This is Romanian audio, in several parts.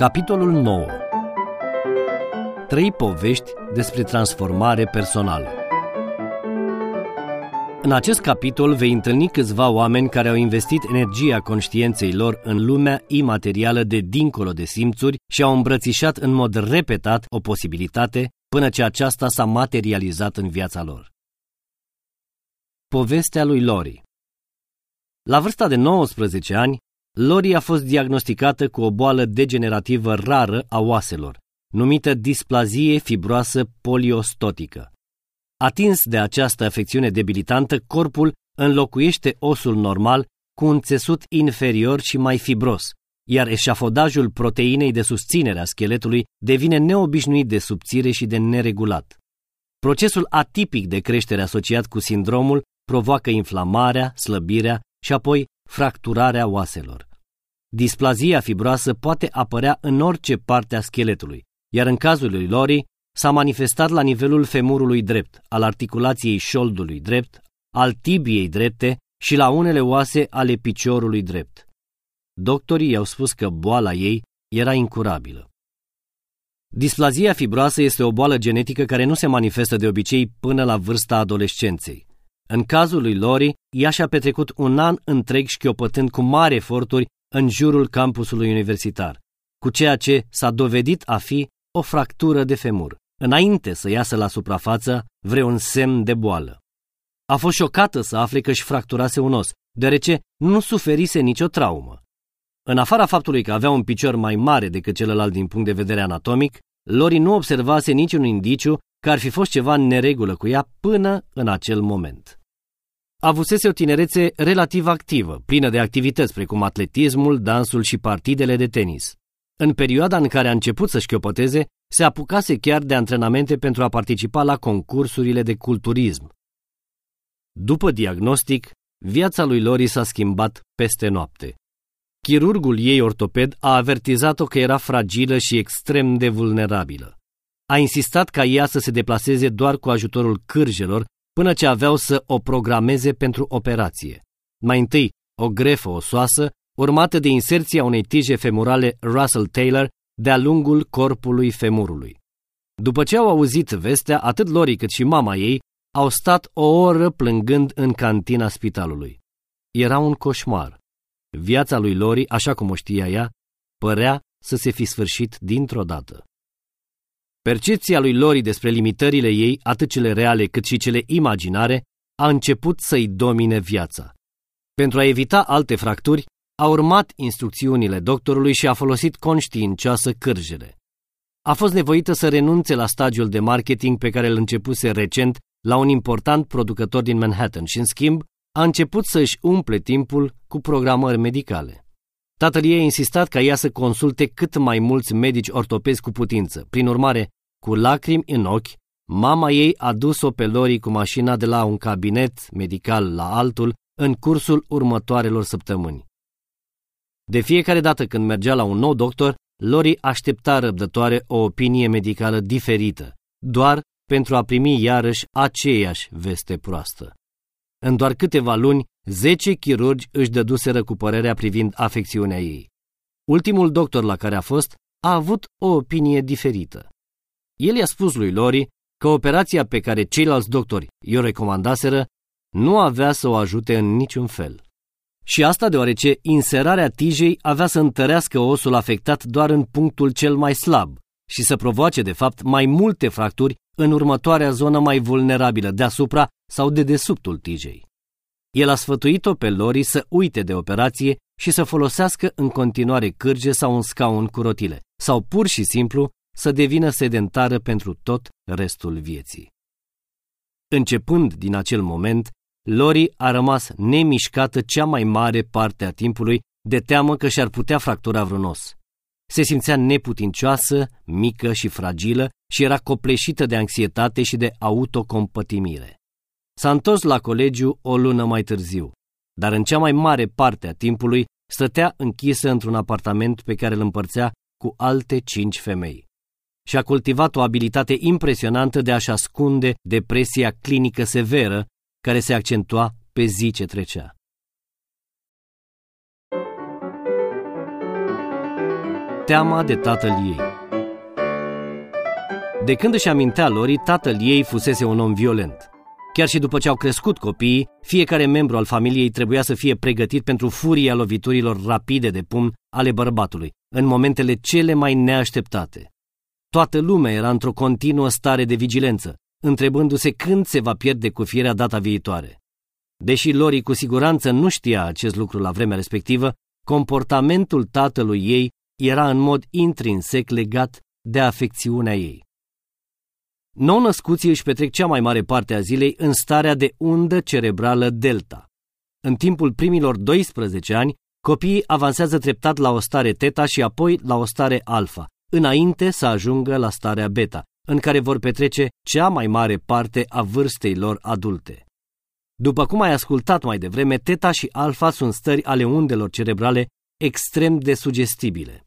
Capitolul 9 Trei povești despre transformare personală. În acest capitol vei întâlni câțiva oameni care au investit energia conștiinței lor în lumea imaterială de dincolo de simțuri și au îmbrățișat în mod repetat o posibilitate până ce aceasta s-a materializat în viața lor. Povestea lui Lori. La vârsta de 19 ani, Lori a fost diagnosticată cu o boală degenerativă rară a oaselor, numită displazie fibroasă poliostotică. Atins de această afecțiune debilitantă, corpul înlocuiește osul normal cu un țesut inferior și mai fibros, iar eșafodajul proteinei de susținere a scheletului devine neobișnuit de subțire și de neregulat. Procesul atipic de creștere asociat cu sindromul provoacă inflamarea, slăbirea și apoi fracturarea oaselor. Displazia fibroasă poate apărea în orice parte a scheletului, iar în cazul lui Lori s-a manifestat la nivelul femurului drept, al articulației șoldului drept, al tibiei drepte și la unele oase ale piciorului drept. Doctorii i-au spus că boala ei era incurabilă. Displazia fibroasă este o boală genetică care nu se manifestă de obicei până la vârsta adolescenței. În cazul lui Lori, ea și-a petrecut un an întreg șchiopătând cu mari eforturi în jurul campusului universitar, cu ceea ce s-a dovedit a fi o fractură de femur, înainte să iasă la suprafață vreun semn de boală. A fost șocată să afle că își fracturase un os, deoarece nu suferise nicio traumă. În afara faptului că avea un picior mai mare decât celălalt din punct de vedere anatomic, Lori nu observase niciun indiciu că ar fi fost ceva în neregulă cu ea până în acel moment. Avusese o tinerețe relativ activă, plină de activități precum atletismul, dansul și partidele de tenis. În perioada în care a început să șchiopăteze, se apucase chiar de antrenamente pentru a participa la concursurile de culturism. După diagnostic, viața lui Lori s-a schimbat peste noapte. Chirurgul ei ortoped a avertizat-o că era fragilă și extrem de vulnerabilă. A insistat ca ea să se deplaseze doar cu ajutorul cârjelor până ce aveau să o programeze pentru operație. Mai întâi, o grefă osoasă, urmată de inserția unei tije femurale Russell Taylor de-a lungul corpului femurului. După ce au auzit vestea, atât Lori cât și mama ei au stat o oră plângând în cantina spitalului. Era un coșmar. Viața lui Lori, așa cum o știa ea, părea să se fi sfârșit dintr-o dată. Percepția lui Lori despre limitările ei, atât cele reale cât și cele imaginare, a început să-i domine viața. Pentru a evita alte fracturi, a urmat instrucțiunile doctorului și a folosit conștiincioasă cârjele. A fost nevoită să renunțe la stagiul de marketing pe care îl începuse recent la un important producător din Manhattan și, în schimb, a început să își umple timpul cu programări medicale. Tatăl ei a insistat ca ea să consulte cât mai mulți medici ortopezi cu putință. Prin urmare, cu lacrimi în ochi, mama ei a dus-o pe Lori cu mașina de la un cabinet medical la altul în cursul următoarelor săptămâni. De fiecare dată când mergea la un nou doctor, Lori aștepta răbdătoare o opinie medicală diferită, doar pentru a primi iarăși aceeași veste proastă. În doar câteva luni, Zece chirurgi își dăduseră cu părerea privind afecțiunea ei. Ultimul doctor la care a fost a avut o opinie diferită. El i-a spus lui Lori că operația pe care ceilalți doctori i-o recomandaseră nu avea să o ajute în niciun fel. Și asta deoarece inserarea tijei avea să întărească osul afectat doar în punctul cel mai slab și să provoace, de fapt, mai multe fracturi în următoarea zonă mai vulnerabilă, deasupra sau de desubtul tijei. El a sfătuit-o pe Lori să uite de operație și să folosească în continuare cârge sau un scaun cu rotile, sau pur și simplu să devină sedentară pentru tot restul vieții. Începând din acel moment, Lori a rămas nemișcată cea mai mare parte a timpului de teamă că și-ar putea fractura vreun os. Se simțea neputincioasă, mică și fragilă și era copleșită de anxietate și de autocompătimire. S-a întors la colegiu o lună mai târziu, dar în cea mai mare parte a timpului stătea închisă într-un apartament pe care îl împărțea cu alte cinci femei. Și a cultivat o abilitate impresionantă de a-și ascunde depresia clinică severă care se accentua pe zi ce trecea. teama de tatăl ei. De când își amintea Lori, tatăl ei fusese un om violent. Chiar și după ce au crescut copiii, fiecare membru al familiei trebuia să fie pregătit pentru furia loviturilor rapide de pumn ale bărbatului, în momentele cele mai neașteptate. Toată lumea era într-o continuă stare de vigilență, întrebându-se când se va pierde cu firea data viitoare. Deși Lori cu siguranță nu știa acest lucru la vremea respectivă, comportamentul tatălui ei era în mod intrinsec legat de afecțiunea ei. Nou-născuții își petrec cea mai mare parte a zilei în starea de undă cerebrală delta. În timpul primilor 12 ani, copiii avansează treptat la o stare teta și apoi la o stare alfa, înainte să ajungă la starea beta, în care vor petrece cea mai mare parte a vârstei lor adulte. După cum ai ascultat mai devreme, teta și alfa sunt stări ale undelor cerebrale extrem de sugestibile.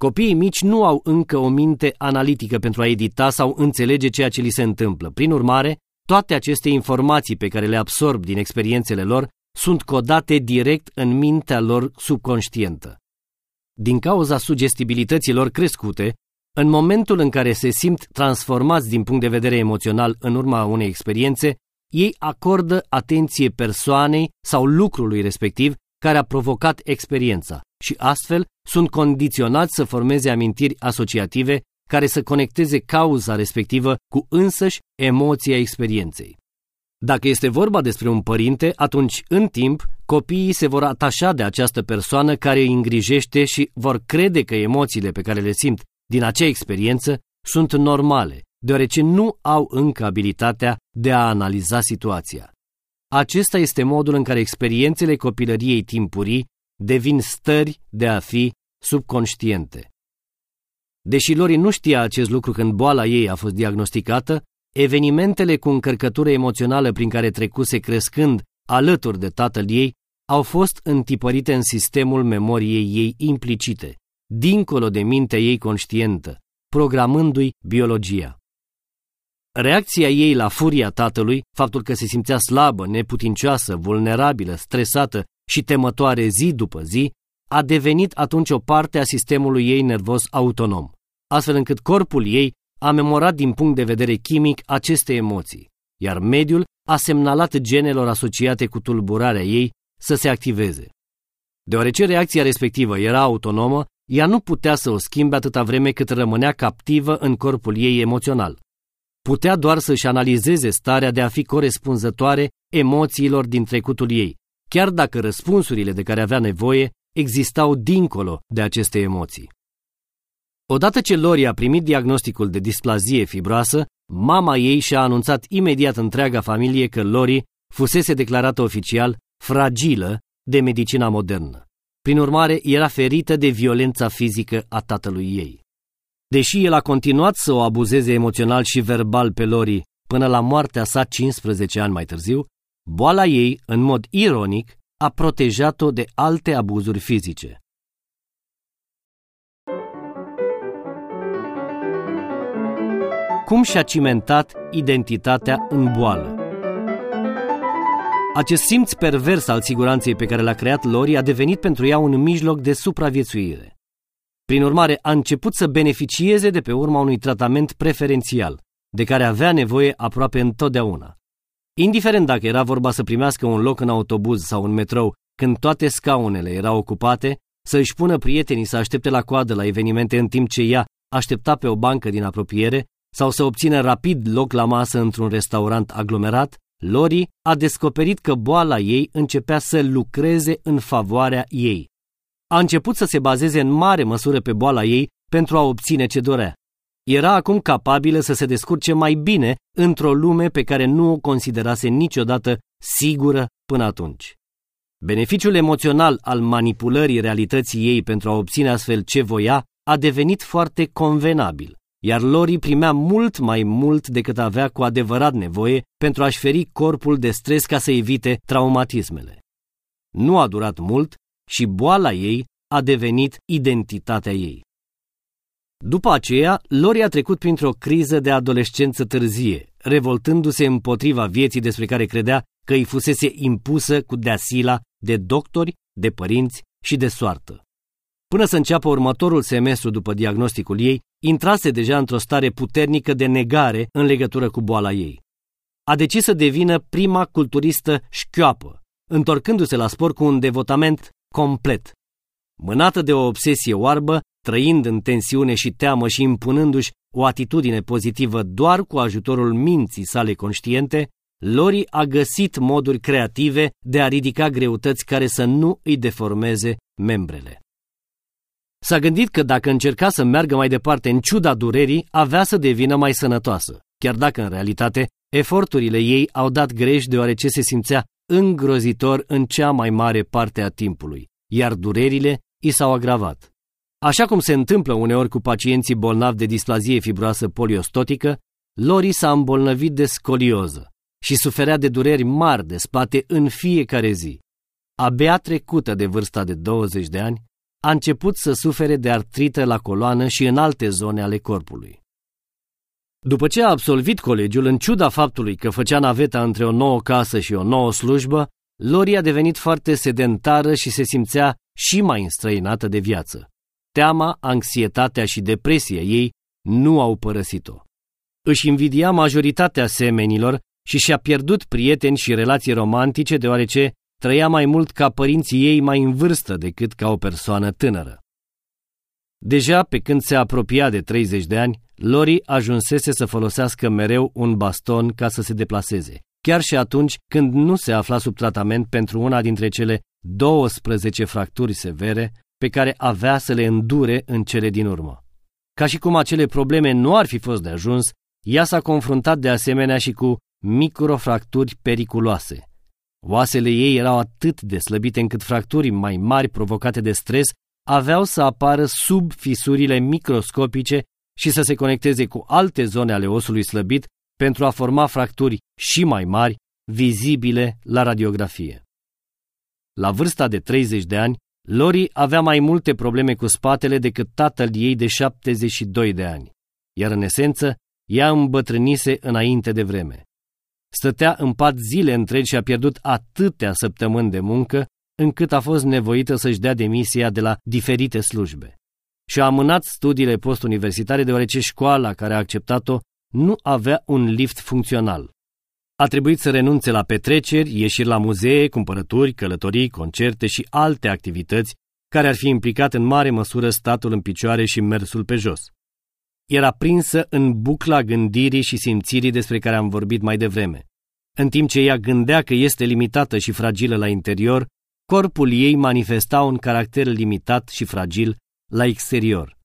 Copiii mici nu au încă o minte analitică pentru a edita sau înțelege ceea ce li se întâmplă. Prin urmare, toate aceste informații pe care le absorb din experiențele lor sunt codate direct în mintea lor subconștientă. Din cauza sugestibilității lor crescute, în momentul în care se simt transformați din punct de vedere emoțional în urma unei experiențe, ei acordă atenție persoanei sau lucrului respectiv care a provocat experiența și astfel sunt condiționați să formeze amintiri asociative care să conecteze cauza respectivă cu însăși emoția experienței. Dacă este vorba despre un părinte, atunci, în timp, copiii se vor atașa de această persoană care îi îngrijește și vor crede că emoțiile pe care le simt din acea experiență sunt normale, deoarece nu au încă abilitatea de a analiza situația. Acesta este modul în care experiențele copilăriei timpurii devin stări de a fi subconștiente. Deși Lori nu știa acest lucru când boala ei a fost diagnosticată, evenimentele cu încărcătură emoțională prin care trecuse crescând alături de tatăl ei au fost întipărite în sistemul memoriei ei implicite, dincolo de mintea ei conștientă, programându-i biologia. Reacția ei la furia tatălui, faptul că se simțea slabă, neputincioasă, vulnerabilă, stresată și temătoare zi după zi, a devenit atunci o parte a sistemului ei nervos autonom, astfel încât corpul ei a memorat din punct de vedere chimic aceste emoții, iar mediul a semnalat genelor asociate cu tulburarea ei să se activeze. Deoarece reacția respectivă era autonomă, ea nu putea să o schimbe atâta vreme cât rămânea captivă în corpul ei emoțional. Putea doar să-și analizeze starea de a fi corespunzătoare emoțiilor din trecutul ei, chiar dacă răspunsurile de care avea nevoie existau dincolo de aceste emoții. Odată ce Lori a primit diagnosticul de displazie fibroasă, mama ei și-a anunțat imediat întreaga familie că Lori fusese declarată oficial fragilă de medicina modernă. Prin urmare, era ferită de violența fizică a tatălui ei. Deși el a continuat să o abuzeze emoțional și verbal pe Lori până la moartea sa 15 ani mai târziu, boala ei, în mod ironic, a protejat-o de alte abuzuri fizice. Cum și-a cimentat identitatea în boală? Acest simț pervers al siguranței pe care l-a creat Lori a devenit pentru ea un mijloc de supraviețuire. Prin urmare, a început să beneficieze de pe urma unui tratament preferențial, de care avea nevoie aproape întotdeauna. Indiferent dacă era vorba să primească un loc în autobuz sau în metrou când toate scaunele erau ocupate, să își pună prietenii să aștepte la coadă la evenimente în timp ce ea aștepta pe o bancă din apropiere sau să obțină rapid loc la masă într-un restaurant aglomerat, Lori a descoperit că boala ei începea să lucreze în favoarea ei. A început să se bazeze în mare măsură pe boala ei pentru a obține ce dorea. Era acum capabilă să se descurce mai bine într-o lume pe care nu o considerase niciodată sigură până atunci. Beneficiul emoțional al manipulării realității ei pentru a obține astfel ce voia a devenit foarte convenabil, iar Lori primea mult mai mult decât avea cu adevărat nevoie pentru a-și feri corpul de stres ca să evite traumatismele. Nu a durat mult și boala ei a devenit identitatea ei. După aceea, Lori a trecut printr-o criză de adolescență târzie, revoltându-se împotriva vieții despre care credea că îi fusese impusă cu deasila de doctori, de părinți și de soartă. Până să înceapă următorul semestru după diagnosticul ei, intrase deja într-o stare puternică de negare în legătură cu boala ei. A decis să devină prima culturistă șchioapă, întorcându-se la sport cu un devotament complet. Mânată de o obsesie oarbă, trăind în tensiune și teamă și impunându-și o atitudine pozitivă doar cu ajutorul minții sale conștiente, Lori a găsit moduri creative de a ridica greutăți care să nu îi deformeze membrele. S-a gândit că dacă încerca să meargă mai departe în ciuda durerii, avea să devină mai sănătoasă, chiar dacă în realitate eforturile ei au dat greș deoarece se simțea îngrozitor în cea mai mare parte a timpului, iar durerile i s-au agravat. Așa cum se întâmplă uneori cu pacienții bolnavi de displazie fibroasă poliostotică, Lori s-a îmbolnăvit de scolioză și suferea de dureri mari de spate în fiecare zi. Abia trecută de vârsta de 20 de ani, a început să sufere de artrită la coloană și în alte zone ale corpului. După ce a absolvit colegiul, în ciuda faptului că făcea naveta între o nouă casă și o nouă slujbă, Lori a devenit foarte sedentară și se simțea și mai înstrăinată de viață. Teama, anxietatea și depresia ei nu au părăsit-o. Își invidia majoritatea semenilor și și-a pierdut prieteni și relații romantice deoarece trăia mai mult ca părinții ei mai în vârstă decât ca o persoană tânără. Deja pe când se apropia de 30 de ani, Lori ajunsese să folosească mereu un baston ca să se deplaseze, chiar și atunci când nu se afla sub tratament pentru una dintre cele 12 fracturi severe pe care avea să le îndure în cele din urmă. Ca și cum acele probleme nu ar fi fost de ajuns, ea s-a confruntat de asemenea și cu microfracturi periculoase. Oasele ei erau atât de slăbite încât fracturi mai mari provocate de stres aveau să apară sub fisurile microscopice și să se conecteze cu alte zone ale osului slăbit pentru a forma fracturi și mai mari, vizibile la radiografie. La vârsta de 30 de ani, Lori avea mai multe probleme cu spatele decât tatăl ei de 72 de ani, iar în esență, ea îmbătrânise înainte de vreme. Stătea în pat zile întregi și a pierdut atâtea săptămâni de muncă, încât a fost nevoită să-și dea demisia de la diferite slujbe. Și a amânat studiile postuniversitare deoarece școala care a acceptat-o nu avea un lift funcțional. A trebuit să renunțe la petreceri, ieșiri la muzee, cumpărături, călătorii, concerte și alte activități care ar fi implicat în mare măsură statul în picioare și mersul pe jos. Era prinsă în bucla gândirii și simțirii despre care am vorbit mai devreme. În timp ce ea gândea că este limitată și fragilă la interior, corpul ei manifesta un caracter limitat și fragil la exterior.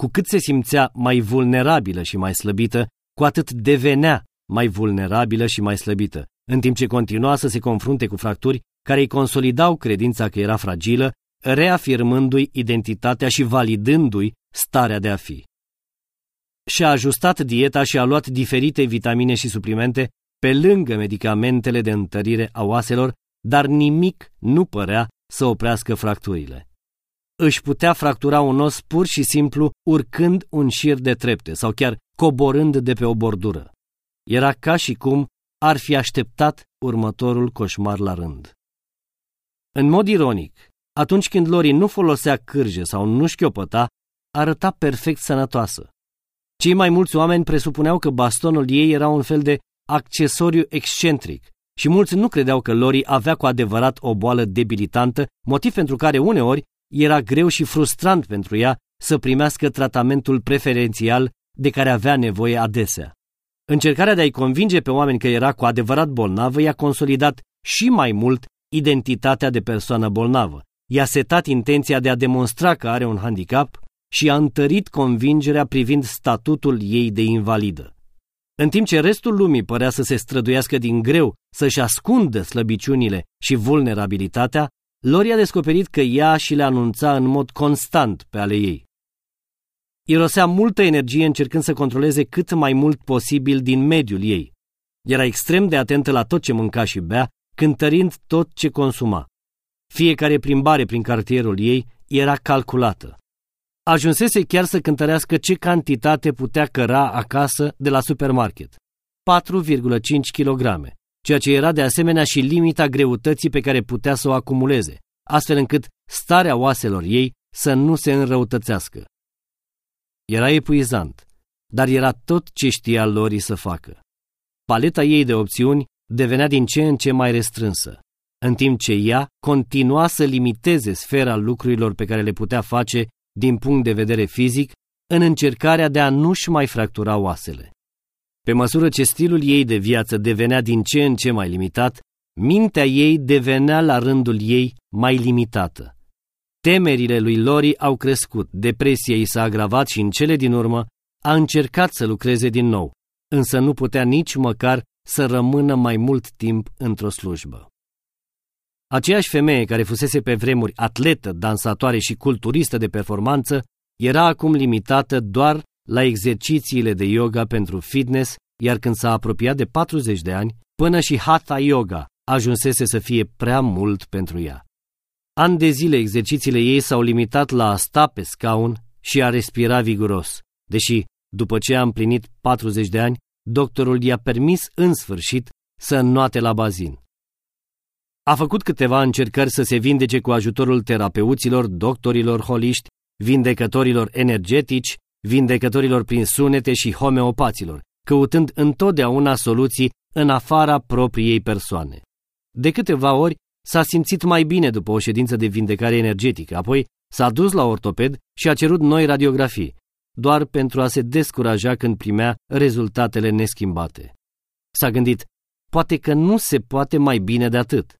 Cu cât se simțea mai vulnerabilă și mai slăbită, cu atât devenea mai vulnerabilă și mai slăbită, în timp ce continua să se confrunte cu fracturi care îi consolidau credința că era fragilă, reafirmându-i identitatea și validându-i starea de a fi. Și-a ajustat dieta și a luat diferite vitamine și suplimente pe lângă medicamentele de întărire a oaselor, dar nimic nu părea să oprească fracturile. Își putea fractura un os pur și simplu urcând un șir de trepte sau chiar coborând de pe o bordură. Era ca și cum ar fi așteptat următorul coșmar la rând. În mod ironic, atunci când Lori nu folosea cârje sau nu șchiopăta, arăta perfect sănătoasă. Cei mai mulți oameni presupuneau că bastonul ei era un fel de accesoriu excentric și mulți nu credeau că Lori avea cu adevărat o boală debilitantă, motiv pentru care uneori era greu și frustrant pentru ea să primească tratamentul preferențial de care avea nevoie adesea. Încercarea de a-i convinge pe oameni că era cu adevărat bolnavă i-a consolidat și mai mult identitatea de persoană bolnavă. I-a setat intenția de a demonstra că are un handicap și a întărit convingerea privind statutul ei de invalidă. În timp ce restul lumii părea să se străduiască din greu să-și ascundă slăbiciunile și vulnerabilitatea, Lori a descoperit că ea și le anunța în mod constant pe ale ei. Irosea multă energie încercând să controleze cât mai mult posibil din mediul ei. Era extrem de atentă la tot ce mânca și bea, cântărind tot ce consuma. Fiecare plimbare prin cartierul ei era calculată. Ajunsese chiar să cântărească ce cantitate putea căra acasă de la supermarket. 4,5 kg, ceea ce era de asemenea și limita greutății pe care putea să o acumuleze, astfel încât starea oaselor ei să nu se înrăutățească. Era epuizant, dar era tot ce știa Lori să facă. Paleta ei de opțiuni devenea din ce în ce mai restrânsă, în timp ce ea continua să limiteze sfera lucrurilor pe care le putea face din punct de vedere fizic în încercarea de a nu-și mai fractura oasele. Pe măsură ce stilul ei de viață devenea din ce în ce mai limitat, mintea ei devenea la rândul ei mai limitată. Temerile lui Lori au crescut, depresia ei s-a agravat și în cele din urmă a încercat să lucreze din nou, însă nu putea nici măcar să rămână mai mult timp într-o slujbă. Aceeași femeie care fusese pe vremuri atletă, dansatoare și culturistă de performanță, era acum limitată doar la exercițiile de yoga pentru fitness, iar când s-a apropiat de 40 de ani, până și hatha yoga ajunsese să fie prea mult pentru ea. An de zile exercițiile ei s-au limitat la a sta pe scaun și a respira viguros, deși, după ce a împlinit 40 de ani, doctorul i-a permis în sfârșit să înnoate la bazin. A făcut câteva încercări să se vindece cu ajutorul terapeuților, doctorilor holiști, vindecătorilor energetici, vindecătorilor prin sunete și homeopaților, căutând întotdeauna soluții în afara propriei persoane. De câteva ori s-a simțit mai bine după o ședință de vindecare energetică, apoi s-a dus la ortoped și a cerut noi radiografii, doar pentru a se descuraja când primea rezultatele neschimbate. S-a gândit, poate că nu se poate mai bine de atât.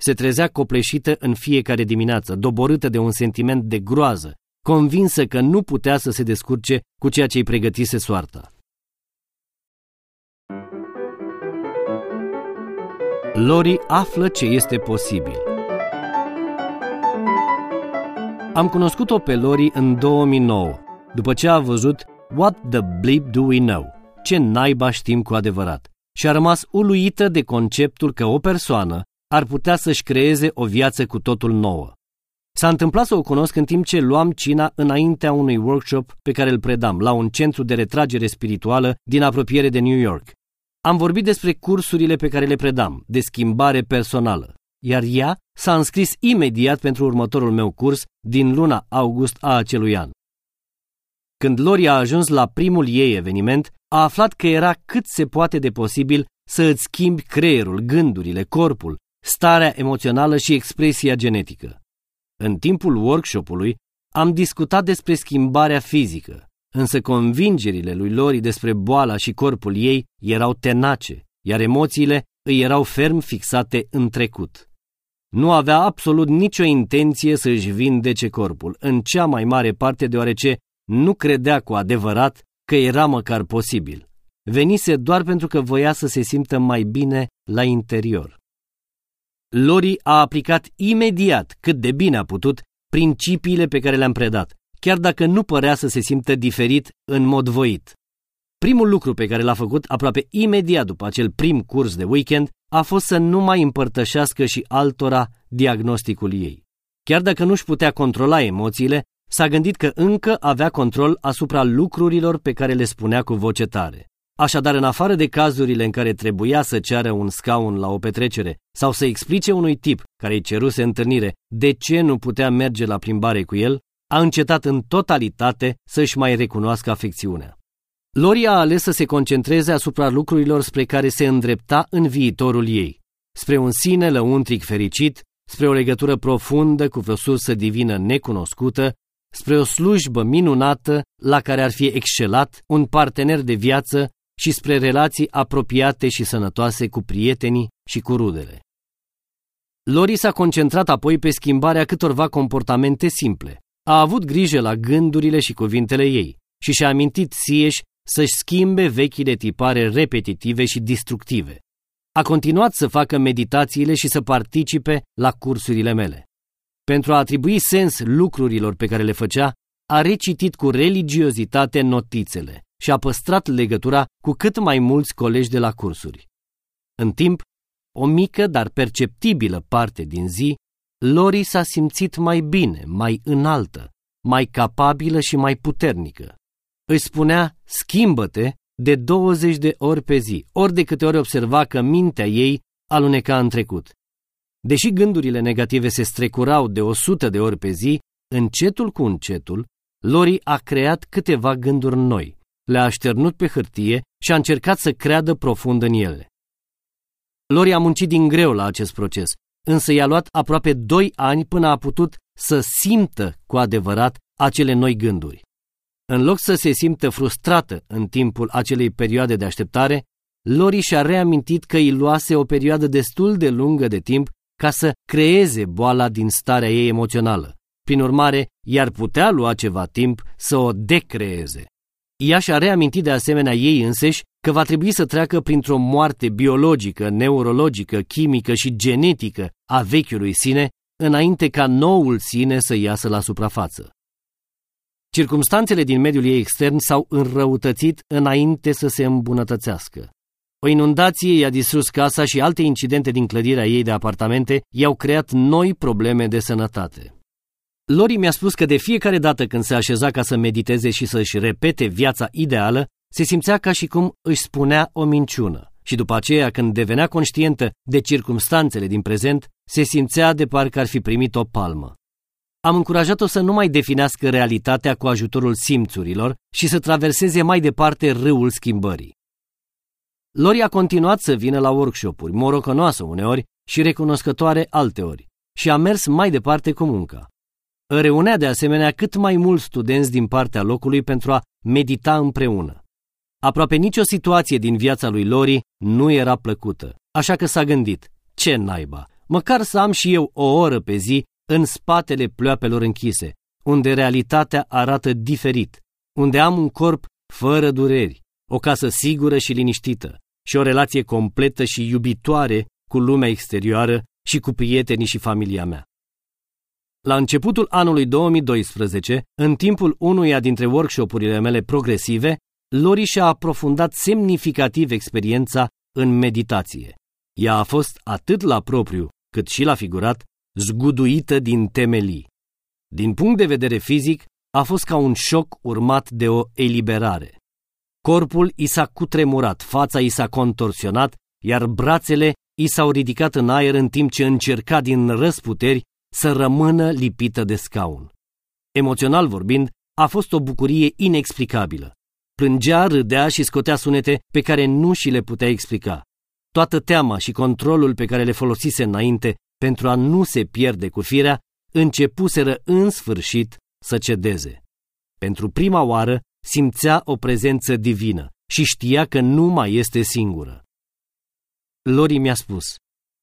Se trezea copleșită în fiecare dimineață, doborâtă de un sentiment de groază, convinsă că nu putea să se descurce cu ceea ce îi pregătise soarta. Lori află ce este posibil. Am cunoscut-o pe Lori în 2009, după ce a văzut What the bleep do we know? Ce naiba știm cu adevărat? Și a rămas uluită de conceptul că o persoană ar putea să-și creeze o viață cu totul nouă. S-a întâmplat să o cunosc în timp ce luam cina înaintea unui workshop pe care îl predam la un centru de retragere spirituală din apropiere de New York. Am vorbit despre cursurile pe care le predam, de schimbare personală, iar ea s-a înscris imediat pentru următorul meu curs din luna august a acelui an. Când Lori a ajuns la primul ei eveniment, a aflat că era cât se poate de posibil să îți schimbi creierul, gândurile, corpul, starea emoțională și expresia genetică. În timpul workshopului am discutat despre schimbarea fizică, însă convingerile lui Lori despre boala și corpul ei erau tenace, iar emoțiile îi erau ferm fixate în trecut. Nu avea absolut nicio intenție să își vindece corpul, în cea mai mare parte deoarece nu credea cu adevărat că era măcar posibil. Venise doar pentru că voia să se simtă mai bine la interior. Lori a aplicat imediat, cât de bine a putut, principiile pe care le-am predat, chiar dacă nu părea să se simtă diferit în mod voit. Primul lucru pe care l-a făcut aproape imediat după acel prim curs de weekend a fost să nu mai împărtășească și altora diagnosticul ei. Chiar dacă nu-și putea controla emoțiile, s-a gândit că încă avea control asupra lucrurilor pe care le spunea cu voce tare. Așadar, în afară de cazurile în care trebuia să ceară un scaun la o petrecere sau să explice unui tip care îi ceruse întâlnire de ce nu putea merge la plimbare cu el, a încetat în totalitate să-și mai recunoască afecțiunea. Lori a ales să se concentreze asupra lucrurilor spre care se îndrepta în viitorul ei, spre un sine lăuntric fericit, spre o legătură profundă cu o sursă divină necunoscută, spre o slujbă minunată la care ar fi excelat un partener de viață și spre relații apropiate și sănătoase cu prietenii și cu rudele. Lori s-a concentrat apoi pe schimbarea câtorva comportamente simple. A avut grijă la gândurile și cuvintele ei și și-a amintit sieși să-și schimbe vechile tipare repetitive și destructive. A continuat să facă meditațiile și să participe la cursurile mele. Pentru a atribui sens lucrurilor pe care le făcea, a recitit cu religiozitate notițele și a păstrat legătura cu cât mai mulți colegi de la cursuri. În timp, o mică, dar perceptibilă parte din zi, Lori s-a simțit mai bine, mai înaltă, mai capabilă și mai puternică. Îi spunea, schimbă-te, de 20 de ori pe zi, ori de câte ori observa că mintea ei aluneca în trecut. Deși gândurile negative se strecurau de 100 de ori pe zi, încetul cu încetul, Lori a creat câteva gânduri noi, le-a așternut pe hârtie și a încercat să creadă profund în ele. Lori a muncit din greu la acest proces, însă i-a luat aproape doi ani până a putut să simtă cu adevărat acele noi gânduri. În loc să se simtă frustrată în timpul acelei perioade de așteptare, Lori și-a reamintit că îi luase o perioadă destul de lungă de timp ca să creeze boala din starea ei emoțională. Prin urmare, i-ar putea lua ceva timp să o decreeze. Ea și-a reamintit de asemenea ei înseși că va trebui să treacă printr-o moarte biologică, neurologică, chimică și genetică a vechiului sine înainte ca noul sine să iasă la suprafață. Circumstanțele din mediul ei extern s-au înrăutățit înainte să se îmbunătățească. O inundație i-a distrus casa și alte incidente din clădirea ei de apartamente i-au creat noi probleme de sănătate. Lori mi-a spus că de fiecare dată când se așeza ca să mediteze și să-și repete viața ideală, se simțea ca și cum își spunea o minciună. Și după aceea, când devenea conștientă de circumstanțele din prezent, se simțea de parcă ar fi primit o palmă. Am încurajat-o să nu mai definească realitatea cu ajutorul simțurilor și să traverseze mai departe râul schimbării. Lori a continuat să vină la workshop-uri, morocănoasă uneori și recunoscătoare alteori, și a mers mai departe cu munca. Reunea de asemenea cât mai mulți studenți din partea locului pentru a medita împreună. Aproape nicio situație din viața lui Lori nu era plăcută, așa că s-a gândit, ce naiba, măcar să am și eu o oră pe zi în spatele ploapelor închise, unde realitatea arată diferit, unde am un corp fără dureri, o casă sigură și liniștită și o relație completă și iubitoare cu lumea exterioară și cu prietenii și familia mea. La începutul anului 2012, în timpul unuia dintre workshopurile mele progresive, Lori și-a aprofundat semnificativ experiența în meditație. Ea a fost atât la propriu, cât și la figurat, zguduită din temelii. Din punct de vedere fizic, a fost ca un șoc urmat de o eliberare. Corpul i s-a cutremurat, fața i s-a contorsionat, iar brațele i s-au ridicat în aer în timp ce încerca din răsputeri să rămână lipită de scaun. Emoțional vorbind, a fost o bucurie inexplicabilă. Plângea, râdea și scotea sunete pe care nu și le putea explica. Toată teama și controlul pe care le folosise înainte pentru a nu se pierde cu firea, începuseră în sfârșit să cedeze. Pentru prima oară simțea o prezență divină și știa că nu mai este singură. Lori mi-a spus,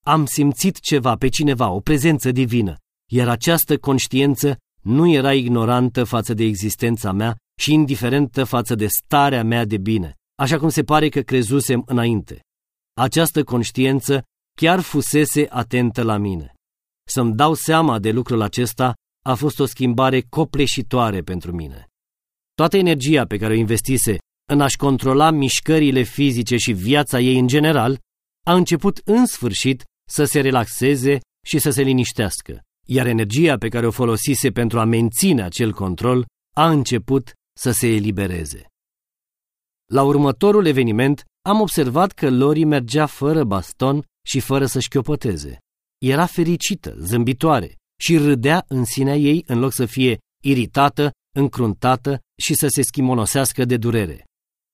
am simțit ceva pe cineva, o prezență divină, iar această conștiință nu era ignorantă față de existența mea și indiferentă față de starea mea de bine, așa cum se pare că crezusem înainte. Această conștiință chiar fusese atentă la mine. Să-mi dau seama de lucrul acesta a fost o schimbare copleșitoare pentru mine. Toată energia pe care o investise în a-și controla mișcările fizice și viața ei în general, a început în sfârșit să se relaxeze și să se liniștească, iar energia pe care o folosise pentru a menține acel control a început să se elibereze. La următorul eveniment am observat că Lori mergea fără baston și fără să șchiopăteze. Era fericită, zâmbitoare și râdea în sinea ei în loc să fie iritată, încruntată și să se schimonosească de durere.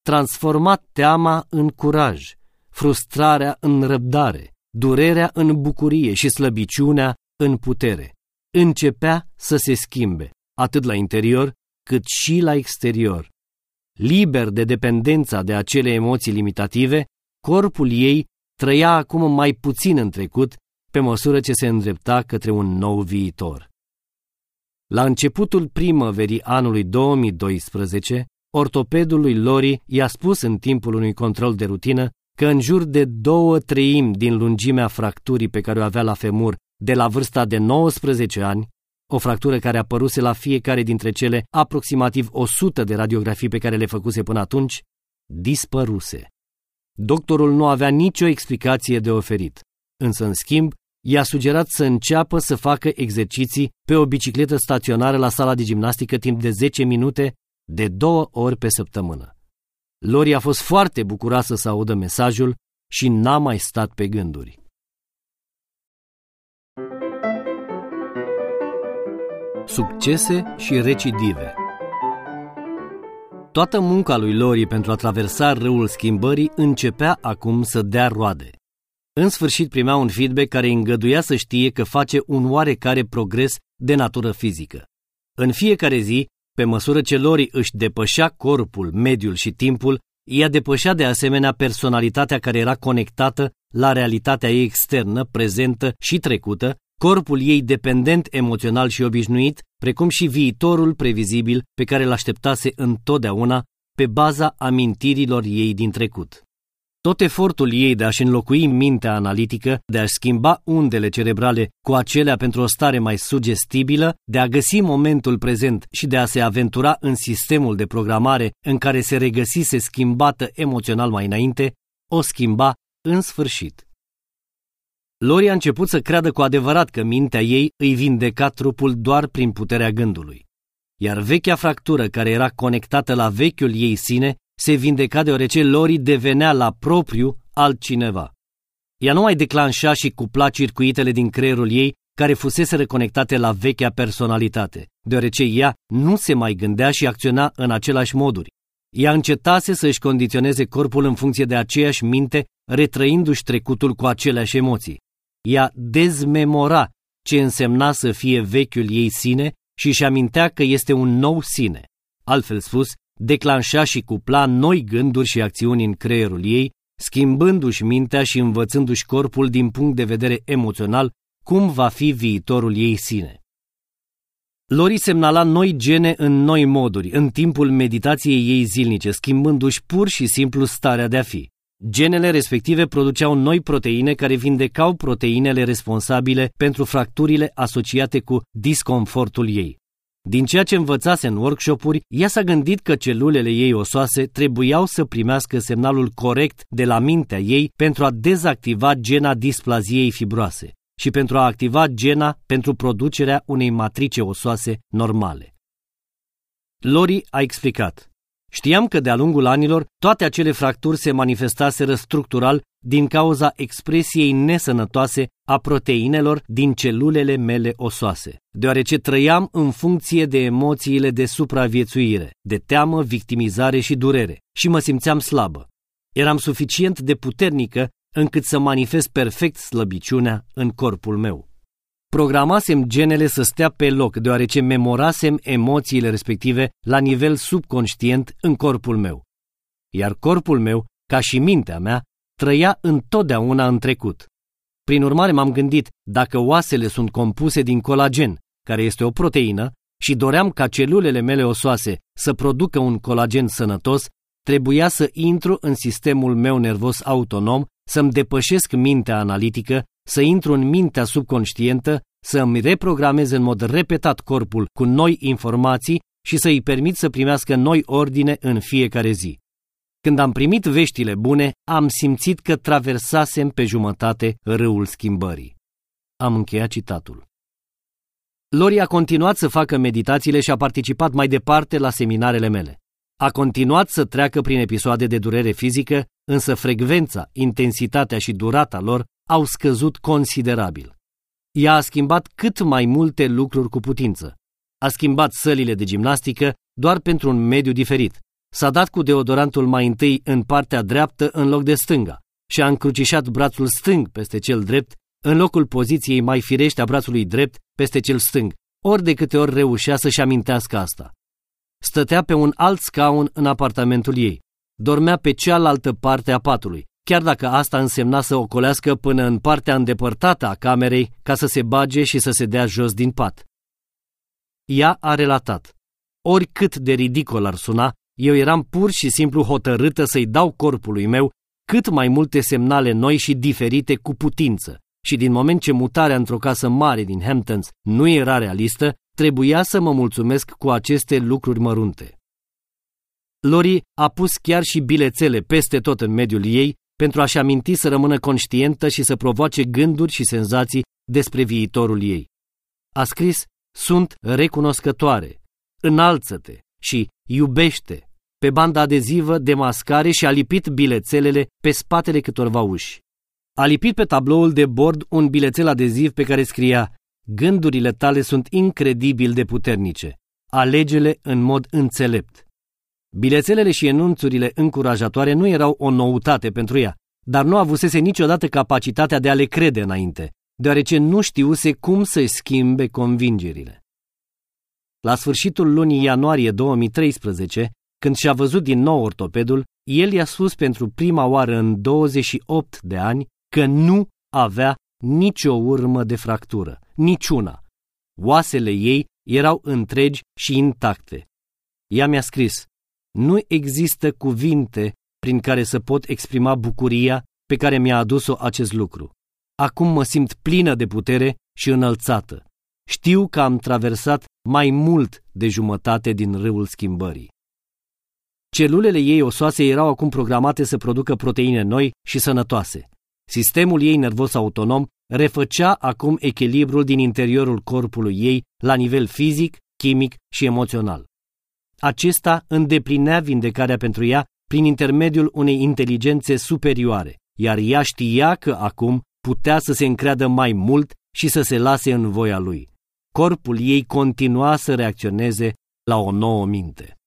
Transformat teama în curaj, frustrarea în răbdare, durerea în bucurie și slăbiciunea în putere. Începea să se schimbe, atât la interior cât și la exterior. Liber de dependența de acele emoții limitative, corpul ei trăia acum mai puțin în trecut, pe măsură ce se îndrepta către un nou viitor. La începutul primăverii anului 2012, ortopedul lui Lori i-a spus în timpul unui control de rutină că în jur de două treimi din lungimea fracturii pe care o avea la femur de la vârsta de 19 ani, o fractură care apăruse la fiecare dintre cele aproximativ 100 de radiografii pe care le făcuse până atunci, dispăruse. Doctorul nu avea nicio explicație de oferit, însă, în schimb, i-a sugerat să înceapă să facă exerciții pe o bicicletă staționară la sala de gimnastică timp de 10 minute, de două ori pe săptămână. Lori a fost foarte bucuroasă să audă mesajul și n-a mai stat pe gânduri. Succese și recidive. Toată munca lui Lori pentru a traversa râul schimbării începea acum să dea roade. În sfârșit primea un feedback care îi îngăduia să știe că face un oarecare progres de natură fizică. În fiecare zi, pe măsură ce Lori își depășea corpul, mediul și timpul, ea depășea de asemenea personalitatea care era conectată la realitatea ei externă, prezentă și trecută, corpul ei dependent emoțional și obișnuit, precum și viitorul previzibil pe care îl așteptase întotdeauna pe baza amintirilor ei din trecut. Tot efortul ei de a-și înlocui mintea analitică, de a-și schimba undele cerebrale cu acelea pentru o stare mai sugestibilă, de a găsi momentul prezent și de a se aventura în sistemul de programare în care se regăsise schimbată emoțional mai înainte, o schimba în sfârșit. Lori a început să creadă cu adevărat că mintea ei îi vindeca trupul doar prin puterea gândului. Iar vechea fractură care era conectată la vechiul ei sine se vindeca deoarece Lori devenea la propriu altcineva. Ea nu mai declanșa și cupla circuitele din creierul ei care fusese reconectate la vechea personalitate, deoarece ea nu se mai gândea și acționa în același moduri. Ea încetase să își condiționeze corpul în funcție de aceeași minte, retrăindu-și trecutul cu aceleași emoții. Ea dezmemora ce însemna să fie vechiul ei sine și își amintea că este un nou sine. Altfel spus, declanșa și cupla noi gânduri și acțiuni în creierul ei, schimbându-și mintea și învățându-și corpul din punct de vedere emoțional cum va fi viitorul ei sine. Lori semnala noi gene în noi moduri, în timpul meditației ei zilnice, schimbându-și pur și simplu starea de a fi. Genele respective produceau noi proteine care vindecau proteinele responsabile pentru fracturile asociate cu disconfortul ei. Din ceea ce învățase în workshopuri, ea s-a gândit că celulele ei osoase trebuiau să primească semnalul corect de la mintea ei pentru a dezactiva gena displaziei fibroase și pentru a activa gena pentru producerea unei matrice osoase normale. Lori a explicat. Știam că de-a lungul anilor toate acele fracturi se manifestaseră structural din cauza expresiei nesănătoase a proteinelor din celulele mele osoase, deoarece trăiam în funcție de emoțiile de supraviețuire, de teamă, victimizare și durere, și mă simțeam slabă. Eram suficient de puternică încât să manifest perfect slăbiciunea în corpul meu. Programasem genele să stea pe loc, deoarece memorasem emoțiile respective la nivel subconștient în corpul meu. Iar corpul meu, ca și mintea mea, trăia întotdeauna în trecut. Prin urmare m-am gândit, dacă oasele sunt compuse din colagen, care este o proteină, și doream ca celulele mele osoase să producă un colagen sănătos, trebuia să intru în sistemul meu nervos autonom, să-mi depășesc mintea analitică să intru în mintea subconștientă, să îmi reprogramez în mod repetat corpul cu noi informații și să îi permit să primească noi ordine în fiecare zi. Când am primit veștile bune, am simțit că traversasem pe jumătate râul schimbării. Am încheiat citatul. Lori a continuat să facă meditațiile și a participat mai departe la seminarele mele. A continuat să treacă prin episoade de durere fizică, însă frecvența, intensitatea și durata lor au scăzut considerabil. Ea a schimbat cât mai multe lucruri cu putință. A schimbat sălile de gimnastică doar pentru un mediu diferit. S-a dat cu deodorantul mai întâi în partea dreaptă în loc de stânga și a încrucișat brațul stâng peste cel drept în locul poziției mai firește a brațului drept peste cel stâng, ori de câte ori reușea să-și amintească asta. Stătea pe un alt scaun în apartamentul ei. Dormea pe cealaltă parte a patului, chiar dacă asta însemna să ocolească până în partea îndepărtată a camerei ca să se bage și să se dea jos din pat. Ea a relatat. Oricât de ridicol ar suna, eu eram pur și simplu hotărâtă să-i dau corpului meu cât mai multe semnale noi și diferite cu putință și din moment ce mutarea într-o casă mare din Hamptons nu era realistă, trebuia să mă mulțumesc cu aceste lucruri mărunte. Lori a pus chiar și bilețele peste tot în mediul ei pentru a-și aminti să rămână conștientă și să provoace gânduri și senzații despre viitorul ei. A scris, sunt recunoscătoare, înalță-te și iubește pe banda adezivă de mascare și a lipit bilețelele pe spatele câtorva uși. A lipit pe tabloul de bord un bilețel adeziv pe care scria Gândurile tale sunt incredibil de puternice. Alegele în mod înțelept. Bilețelele și enunțurile încurajatoare nu erau o noutate pentru ea, dar nu avusese niciodată capacitatea de a le crede înainte, deoarece nu știuse cum să-și schimbe convingerile. La sfârșitul lunii ianuarie 2013, când și-a văzut din nou ortopedul, el i-a spus pentru prima oară în 28 de ani că nu avea nicio urmă de fractură, niciuna. Oasele ei erau întregi și intacte. Ea mi-a scris, nu există cuvinte prin care să pot exprima bucuria pe care mi-a adus-o acest lucru. Acum mă simt plină de putere și înălțată. Știu că am traversat mai mult de jumătate din râul schimbării. Celulele ei osoase erau acum programate să producă proteine noi și sănătoase. Sistemul ei nervos autonom refăcea acum echilibrul din interiorul corpului ei la nivel fizic, chimic și emoțional. Acesta îndeplinea vindecarea pentru ea prin intermediul unei inteligențe superioare, iar ea știa că acum putea să se încreadă mai mult și să se lase în voia lui. Corpul ei continua să reacționeze la o nouă minte.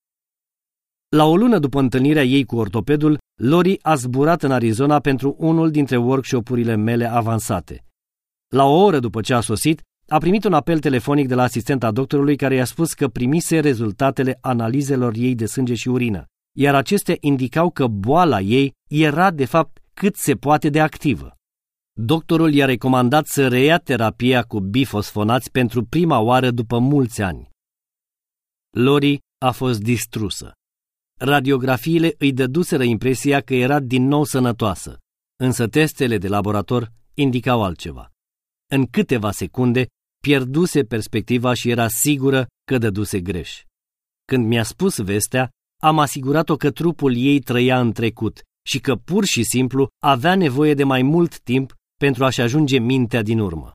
La o lună după întâlnirea ei cu ortopedul, Lori a zburat în Arizona pentru unul dintre workshopurile mele avansate. La o oră după ce a sosit, a primit un apel telefonic de la asistenta doctorului care i-a spus că primise rezultatele analizelor ei de sânge și urină, iar acestea indicau că boala ei era de fapt cât se poate de activă. Doctorul i-a recomandat să reia terapia cu bifosfonați pentru prima oară după mulți ani. Lori a fost distrusă. Radiografiile îi dăduseră impresia că era din nou sănătoasă, însă testele de laborator indicau altceva. În câteva secunde, pierduse perspectiva și era sigură că dăduse greș. Când mi-a spus vestea, am asigurat-o că trupul ei trăia în trecut și că pur și simplu avea nevoie de mai mult timp pentru a-și ajunge mintea din urmă.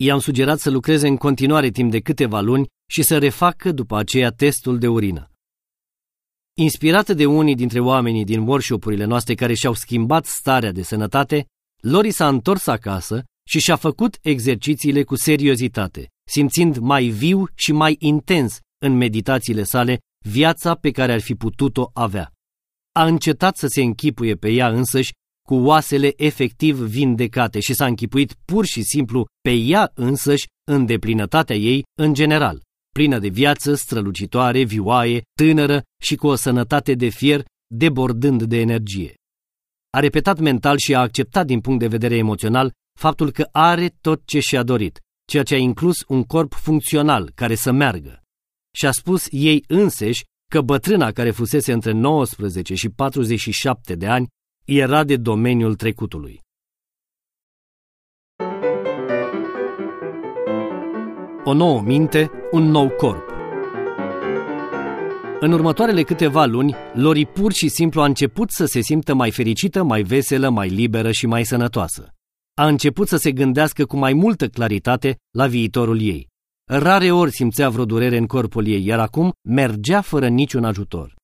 I-am sugerat să lucreze în continuare timp de câteva luni și să refacă după aceea testul de urină. Inspirată de unii dintre oamenii din workshopurile noastre care și-au schimbat starea de sănătate, Lori s-a întors acasă și și-a făcut exercițiile cu seriozitate, simțind mai viu și mai intens în meditațiile sale viața pe care ar fi putut-o avea. A încetat să se închipuie pe ea însăși cu oasele efectiv vindecate și s-a închipuit pur și simplu pe ea însăși în deplinătatea ei în general, plină de viață, strălucitoare, vioaie, tânără și cu o sănătate de fier, debordând de energie. A repetat mental și a acceptat din punct de vedere emoțional faptul că are tot ce și-a dorit, ceea ce a inclus un corp funcțional care să meargă. Și a spus ei înseși că bătrâna care fusese între 19 și 47 de ani era de domeniul trecutului. O nouă minte, un nou corp. În următoarele câteva luni, Lori pur și simplu a început să se simtă mai fericită, mai veselă, mai liberă și mai sănătoasă. A început să se gândească cu mai multă claritate la viitorul ei. Rare ori simțea vreo durere în corpul ei, iar acum mergea fără niciun ajutor.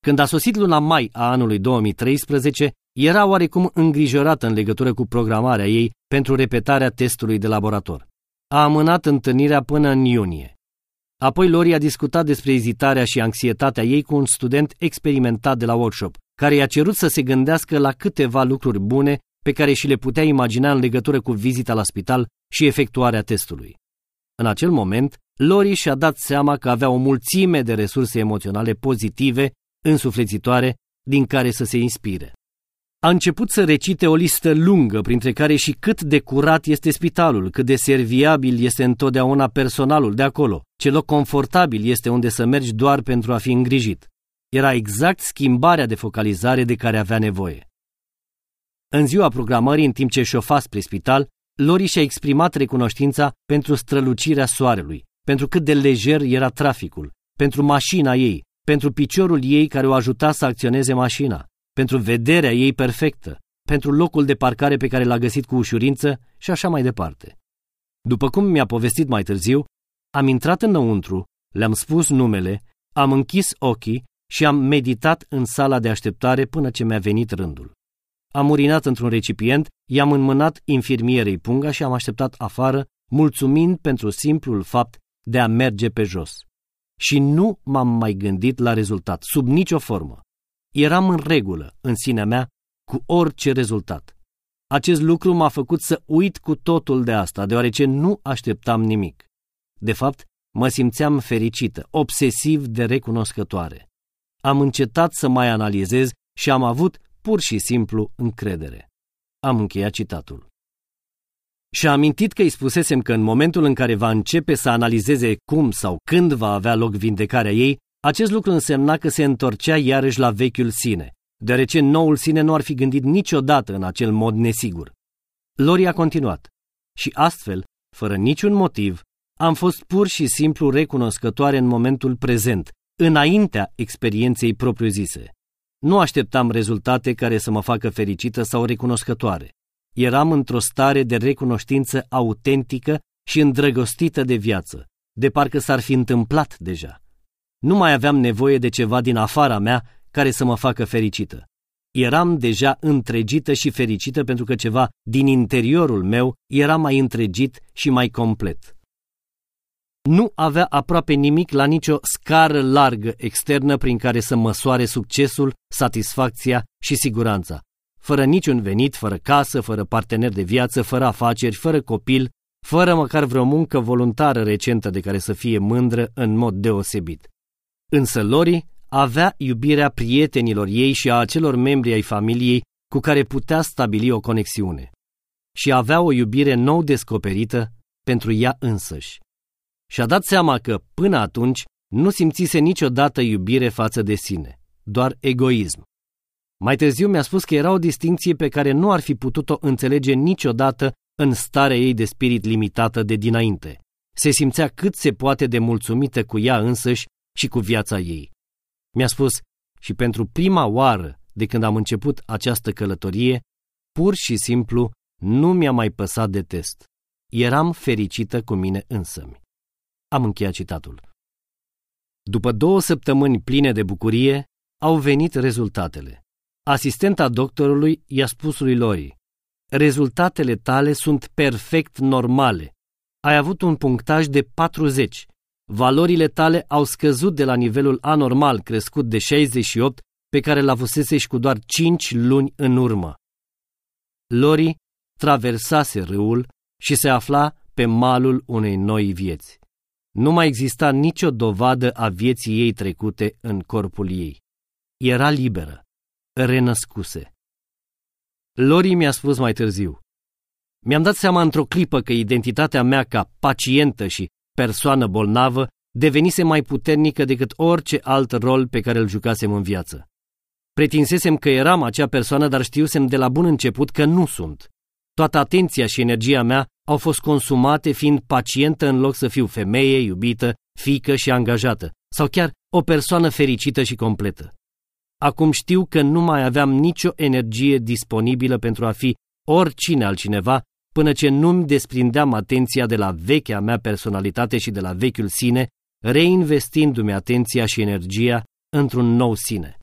Când a sosit luna mai a anului 2013, era oarecum îngrijorată în legătură cu programarea ei pentru repetarea testului de laborator. A amânat întâlnirea până în iunie. Apoi Lori a discutat despre ezitarea și anxietatea ei cu un student experimentat de la workshop, care i-a cerut să se gândească la câteva lucruri bune pe care și le putea imagina în legătură cu vizita la spital și efectuarea testului. În acel moment, Lori și-a dat seama că avea o mulțime de resurse emoționale pozitive însuflețitoare din care să se inspire. A început să recite o listă lungă, printre care și cât de curat este spitalul, cât de serviabil este întotdeauna personalul de acolo, ce loc confortabil este unde să mergi doar pentru a fi îngrijit. Era exact schimbarea de focalizare de care avea nevoie. În ziua programării, în timp ce șofa spre spital, Lori și-a exprimat recunoștința pentru strălucirea soarelui, pentru cât de lejer era traficul, pentru mașina ei, pentru piciorul ei care o ajuta să acționeze mașina, pentru vederea ei perfectă, pentru locul de parcare pe care l-a găsit cu ușurință și așa mai departe. După cum mi-a povestit mai târziu, am intrat înăuntru, le-am spus numele, am închis ochii și am meditat în sala de așteptare până ce mi-a venit rândul. Am urinat într-un recipient, i-am înmânat infirmierei punga și am așteptat afară mulțumind pentru simplul fapt de a merge pe jos. Și nu m-am mai gândit la rezultat, sub nicio formă. Eram în regulă, în sinea mea, cu orice rezultat. Acest lucru m-a făcut să uit cu totul de asta, deoarece nu așteptam nimic. De fapt, mă simțeam fericită, obsesiv de recunoscătoare. Am încetat să mai analizez și am avut pur și simplu încredere. Am încheiat citatul. Și-a amintit că îi spusesem că în momentul în care va începe să analizeze cum sau când va avea loc vindecarea ei, acest lucru însemna că se întorcea iarăși la vechiul sine, deoarece noul sine nu ar fi gândit niciodată în acel mod nesigur. Lori a continuat. Și astfel, fără niciun motiv, am fost pur și simplu recunoscătoare în momentul prezent, înaintea experienței propriu-zise. Nu așteptam rezultate care să mă facă fericită sau recunoscătoare. Eram într-o stare de recunoștință autentică și îndrăgostită de viață, de parcă s-ar fi întâmplat deja. Nu mai aveam nevoie de ceva din afara mea care să mă facă fericită. Eram deja întregită și fericită pentru că ceva din interiorul meu era mai întregit și mai complet. Nu avea aproape nimic la nicio scară largă externă prin care să măsoare succesul, satisfacția și siguranța. Fără niciun venit, fără casă, fără partener de viață, fără afaceri, fără copil, fără măcar vreo muncă voluntară recentă de care să fie mândră în mod deosebit. Însă Lori avea iubirea prietenilor ei și a acelor membri ai familiei cu care putea stabili o conexiune. Și avea o iubire nou descoperită pentru ea însăși. Și-a dat seama că, până atunci, nu simțise niciodată iubire față de sine, doar egoism. Mai târziu mi-a spus că era o distinție pe care nu ar fi putut-o înțelege niciodată în starea ei de spirit limitată de dinainte. Se simțea cât se poate de mulțumită cu ea însăși și cu viața ei. Mi-a spus, și pentru prima oară de când am început această călătorie, pur și simplu nu mi-a mai păsat de test. Eram fericită cu mine însămi. Am încheiat citatul. După două săptămâni pline de bucurie, au venit rezultatele. Asistenta doctorului i-a spus lui Lori, rezultatele tale sunt perfect normale. Ai avut un punctaj de 40. Valorile tale au scăzut de la nivelul anormal crescut de 68 pe care l avusese și cu doar 5 luni în urmă. Lori traversase râul și se afla pe malul unei noi vieți. Nu mai exista nicio dovadă a vieții ei trecute în corpul ei. Era liberă, renăscuse. Lori mi-a spus mai târziu. Mi-am dat seama într-o clipă că identitatea mea ca pacientă și persoană bolnavă devenise mai puternică decât orice alt rol pe care îl jucasem în viață. Pretinsesem că eram acea persoană, dar știusem de la bun început că nu sunt. Toată atenția și energia mea au fost consumate fiind pacientă în loc să fiu femeie, iubită, fică și angajată, sau chiar o persoană fericită și completă. Acum știu că nu mai aveam nicio energie disponibilă pentru a fi oricine altcineva până ce nu-mi desprindeam atenția de la vechea mea personalitate și de la vechiul sine, reinvestindu-mi atenția și energia într-un nou sine.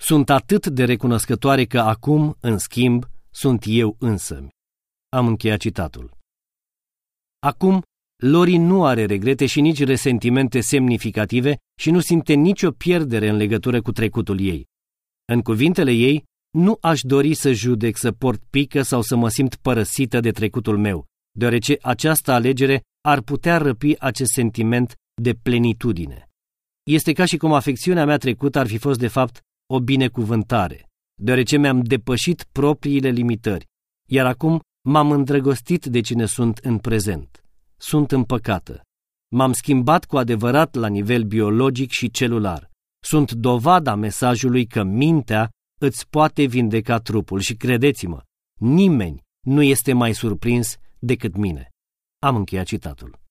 Sunt atât de recunoscătoare că acum, în schimb, sunt eu însămi. Am încheiat citatul. Acum, Lori nu are regrete și nici resentimente semnificative și nu simte nicio pierdere în legătură cu trecutul ei. În cuvintele ei, nu aș dori să judec, să port pică sau să mă simt părăsită de trecutul meu, deoarece această alegere ar putea răpi acest sentiment de plenitudine. Este ca și cum afecțiunea mea trecută ar fi fost de fapt o binecuvântare, deoarece mi-am depășit propriile limitări, iar acum m-am îndrăgostit de cine sunt în prezent. Sunt împăcată. M-am schimbat cu adevărat la nivel biologic și celular. Sunt dovada mesajului că mintea îți poate vindeca trupul și credeți-mă, nimeni nu este mai surprins decât mine. Am încheiat citatul.